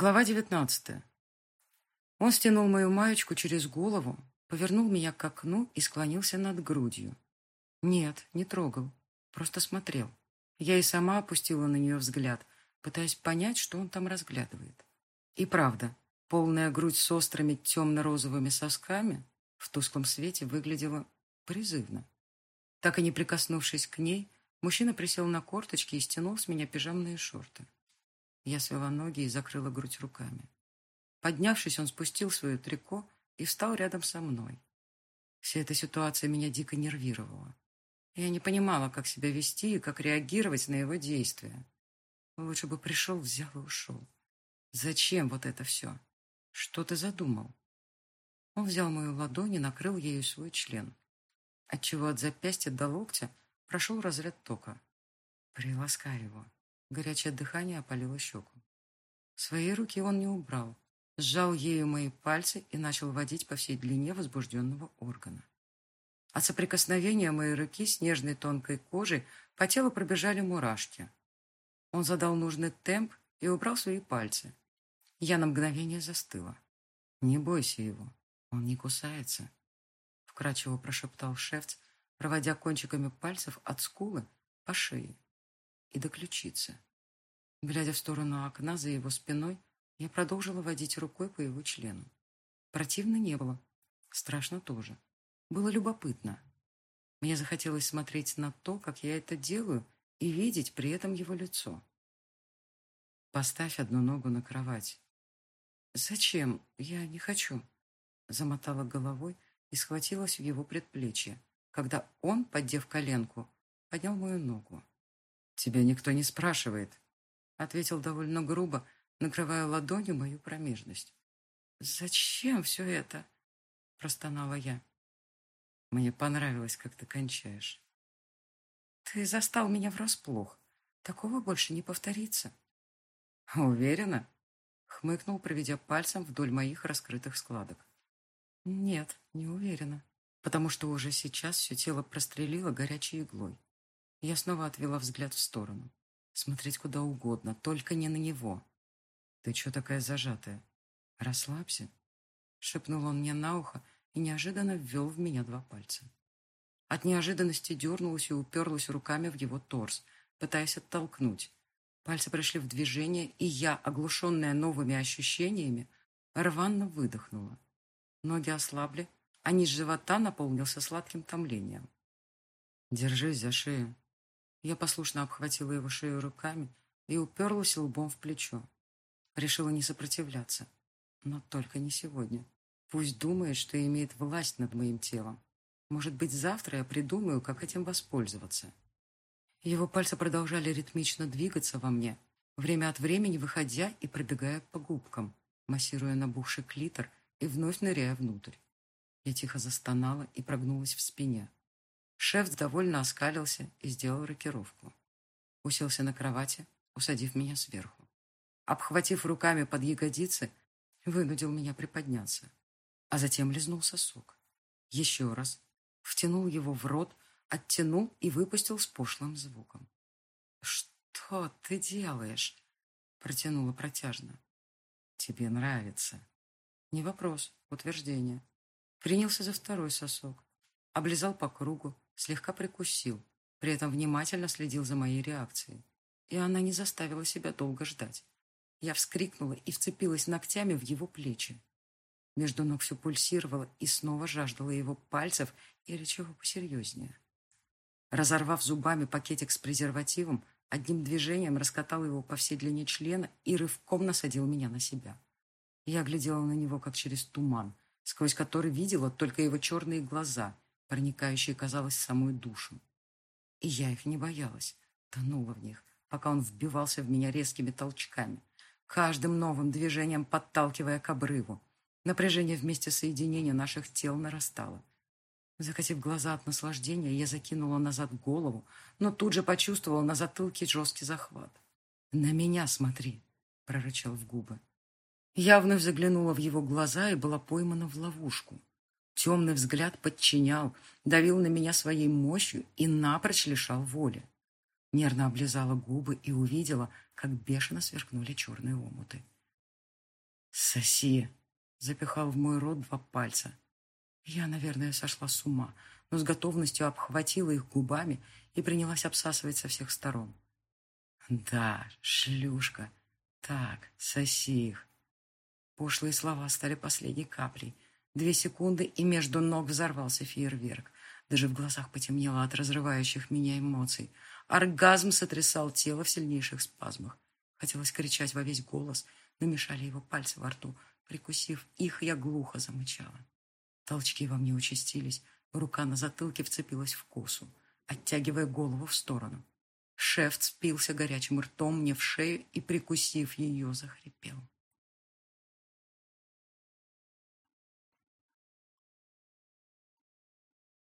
Глава девятнадцатая. Он стянул мою маечку через голову, повернул меня к окну и склонился над грудью. Нет, не трогал, просто смотрел. Я и сама опустила на нее взгляд, пытаясь понять, что он там разглядывает. И правда, полная грудь с острыми темно-розовыми сосками в тусклом свете выглядела призывно. Так и не прикоснувшись к ней, мужчина присел на корточки и стянул с меня пижамные шорты. Я свела ноги и закрыла грудь руками. Поднявшись, он спустил свое трико и встал рядом со мной. Вся эта ситуация меня дико нервировала. Я не понимала, как себя вести и как реагировать на его действия. Лучше бы пришел, взял и ушел. Зачем вот это все? Что ты задумал? Он взял мою ладонь и накрыл ею свой член, отчего от запястья до локтя прошел разряд тока. Приласкай его. Горячее дыхание опалило щеку. Свои руки он не убрал. Сжал ею мои пальцы и начал водить по всей длине возбужденного органа. От соприкосновения моей руки с нежной тонкой кожей по телу пробежали мурашки. Он задал нужный темп и убрал свои пальцы. Я на мгновение застыла. «Не бойся его, он не кусается», — вкрадчиво прошептал шефц, проводя кончиками пальцев от скулы по шее и до ключицы. Глядя в сторону окна за его спиной, я продолжила водить рукой по его члену. Противно не было. Страшно тоже. Было любопытно. Мне захотелось смотреть на то, как я это делаю, и видеть при этом его лицо. «Поставь одну ногу на кровать». «Зачем? Я не хочу», — замотала головой и схватилась в его предплечье, когда он, поддев коленку, поднял мою ногу. «Тебя никто не спрашивает», — ответил довольно грубо, накрывая ладонью мою промежность. «Зачем все это?» — простонала я. «Мне понравилось, как ты кончаешь». «Ты застал меня врасплох. Такого больше не повторится». «Уверена?» — хмыкнул, проведя пальцем вдоль моих раскрытых складок. «Нет, не уверена, потому что уже сейчас все тело прострелило горячей иглой. Я снова отвела взгляд в сторону. Смотреть куда угодно, только не на него. «Ты что такая зажатая? Расслабься», — шепнул он мне на ухо и неожиданно ввел в меня два пальца. От неожиданности дернулась и уперлась руками в его торс, пытаясь оттолкнуть. Пальцы пришли в движение, и я, оглушенная новыми ощущениями, рванно выдохнула. Ноги ослабли, а низ живота наполнился сладким томлением. «Держись за шею», я послушно обхватила его шею руками и уперлась лбом в плечо. Решила не сопротивляться. Но только не сегодня. Пусть думает, что имеет власть над моим телом. Может быть, завтра я придумаю, как этим воспользоваться. Его пальцы продолжали ритмично двигаться во мне, время от времени выходя и пробегая по губкам, массируя набухший клитор и вновь ныряя внутрь. Я тихо застонала и прогнулась в спине. Шеф довольно оскалился и сделал рокировку. Уселся на кровати, усадив меня сверху. Обхватив руками под ягодицы, вынудил меня приподняться, а затем лизнул сосок. Еще раз. Втянул его в рот, оттянул и выпустил с пошлым звуком. «Что ты делаешь?» Протянула протяжно. «Тебе нравится». Не вопрос, утверждение. Принялся за второй сосок. Облизал по кругу, слегка прикусил, при этом внимательно следил за моей реакцией. И она не заставила себя долго ждать. Я вскрикнула и вцепилась ногтями в его плечи. Между ног все пульсировало и снова жаждала его пальцев или чего посерьезнее. Разорвав зубами пакетик с презервативом, одним движением раскатал его по всей длине члена и рывком насадил меня на себя. Я глядела на него, как через туман, сквозь который видела только его черные глаза — проникающие, казалось, самую душу. И я их не боялась, тонула в них, пока он вбивался в меня резкими толчками, каждым новым движением подталкивая к обрыву. Напряжение вместе соединения наших тел нарастало. Закатив глаза от наслаждения, я закинула назад голову, но тут же почувствовала на затылке жесткий захват. «На меня смотри!» — прорычал в губы. Я вновь заглянула в его глаза и была поймана в ловушку. Темный взгляд подчинял, давил на меня своей мощью и напрочь лишал воли. Нервно облизала губы и увидела, как бешено сверкнули черные омуты. «Соси!» — запихал в мой рот два пальца. Я, наверное, сошла с ума, но с готовностью обхватила их губами и принялась обсасывать со всех сторон. «Да, шлюшка. Так, соси их». Пошлые слова стали последней каплей. Две секунды, и между ног взорвался фейерверк. Даже в глазах потемнело от разрывающих меня эмоций. Оргазм сотрясал тело в сильнейших спазмах. Хотелось кричать во весь голос, но мешали его пальцы во рту. Прикусив их, я глухо замычала. Толчки во мне участились. Рука на затылке вцепилась в косу, оттягивая голову в сторону. Шеф впился горячим ртом мне в шею и, прикусив ее, захрипел.